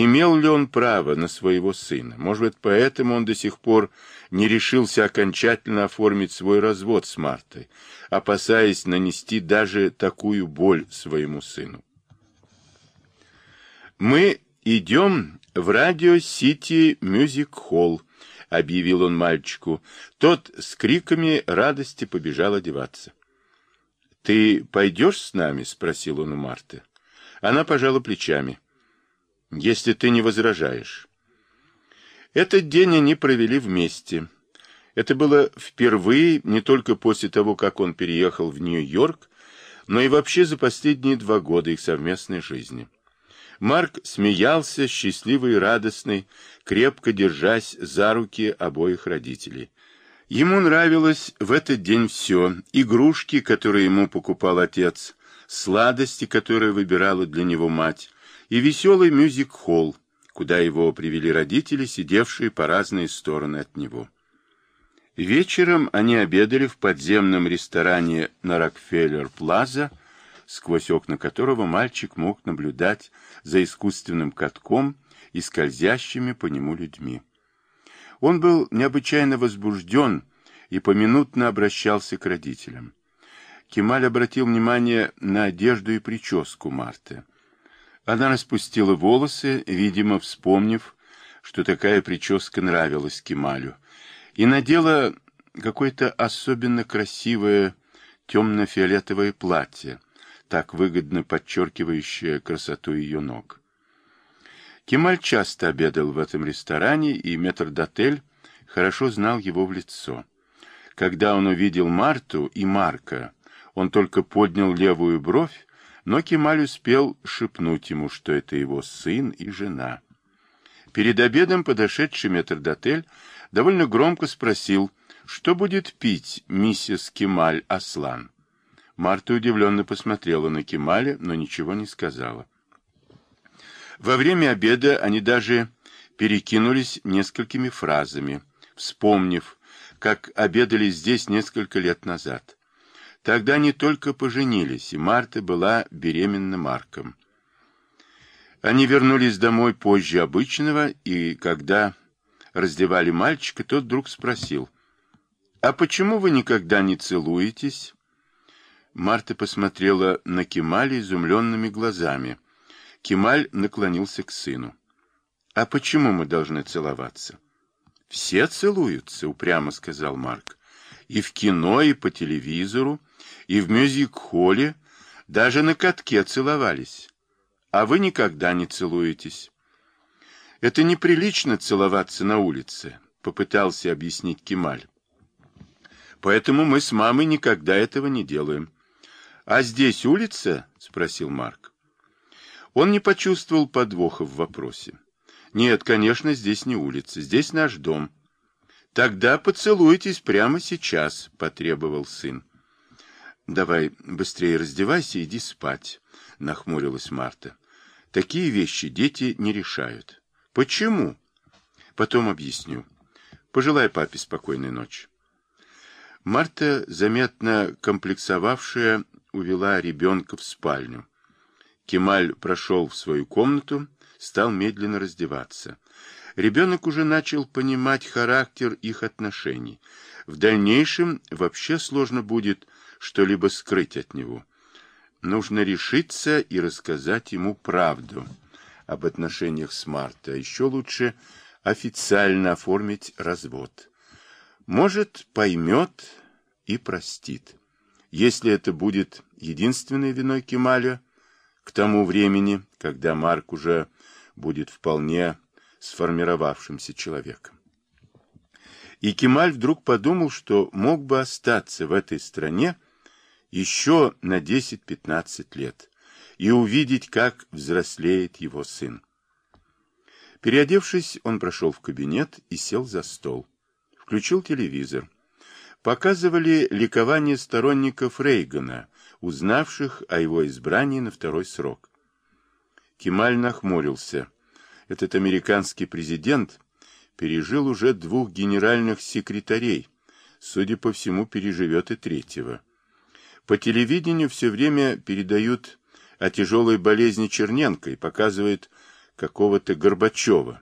Имел ли он право на своего сына? Может быть, поэтому он до сих пор не решился окончательно оформить свой развод с Мартой, опасаясь нанести даже такую боль своему сыну. «Мы идем в радио Сити Мюзик Холл», — объявил он мальчику. Тот с криками радости побежал одеваться. «Ты пойдешь с нами?» — спросил он у Марты. Она пожала плечами. «Если ты не возражаешь». Этот день они провели вместе. Это было впервые не только после того, как он переехал в Нью-Йорк, но и вообще за последние два года их совместной жизни. Марк смеялся, счастливый и радостный, крепко держась за руки обоих родителей. Ему нравилось в этот день все. Игрушки, которые ему покупал отец, сладости, которые выбирала для него мать, и веселый мюзик-холл, куда его привели родители, сидевшие по разные стороны от него. Вечером они обедали в подземном ресторане на Рокфеллер-Плаза, сквозь окна которого мальчик мог наблюдать за искусственным катком и скользящими по нему людьми. Он был необычайно возбужден и поминутно обращался к родителям. Кемаль обратил внимание на одежду и прическу Марты. Она распустила волосы, видимо, вспомнив, что такая прическа нравилась Кемалю, и надела какое-то особенно красивое темно-фиолетовое платье, так выгодно подчеркивающее красоту ее ног. Кемаль часто обедал в этом ресторане, и метрдотель хорошо знал его в лицо. Когда он увидел Марту и Марка, он только поднял левую бровь, но Кемаль успел шепнуть ему, что это его сын и жена. Перед обедом подошедший метрдотель довольно громко спросил, что будет пить миссис Кемаль Аслан. Марта удивленно посмотрела на Кемаля, но ничего не сказала. Во время обеда они даже перекинулись несколькими фразами, вспомнив, как обедали здесь несколько лет назад. Тогда они только поженились, и Марта была беременна Марком. Они вернулись домой позже обычного, и когда раздевали мальчика, тот вдруг спросил, «А почему вы никогда не целуетесь?» Марта посмотрела на Кемаля изумленными глазами. Кемаль наклонился к сыну. «А почему мы должны целоваться?» «Все целуются», — упрямо сказал Марк. «И в кино, и по телевизору, и в мюзик-холле, даже на катке целовались. А вы никогда не целуетесь». «Это неприлично целоваться на улице», — попытался объяснить Кемаль. «Поэтому мы с мамой никогда этого не делаем». «А здесь улица?» — спросил Марк. Он не почувствовал подвоха в вопросе. «Нет, конечно, здесь не улица, здесь наш дом». «Тогда поцелуйтесь прямо сейчас», — потребовал сын. «Давай быстрее раздевайся и иди спать», — нахмурилась Марта. «Такие вещи дети не решают». «Почему?» «Потом объясню. Пожелай папе спокойной ночи». Марта, заметно комплексовавшая, увела ребенка в спальню. Кемаль прошел в свою комнату, стал медленно раздеваться. Ребенок уже начал понимать характер их отношений. В дальнейшем вообще сложно будет что-либо скрыть от него. Нужно решиться и рассказать ему правду об отношениях с Мартой, а еще лучше официально оформить развод. Может, поймет и простит. Если это будет единственной виной Кемаля, к тому времени, когда Марк уже будет вполне сформировавшимся человеком. И Кемаль вдруг подумал, что мог бы остаться в этой стране еще на 10-15 лет и увидеть, как взрослеет его сын. Переодевшись, он прошел в кабинет и сел за стол. Включил телевизор показывали ликование сторонников Рейгана, узнавших о его избрании на второй срок. Кемаль нахмурился. Этот американский президент пережил уже двух генеральных секретарей, судя по всему, переживет и третьего. По телевидению все время передают о тяжелой болезни Черненко и показывают, какого-то Горбачева.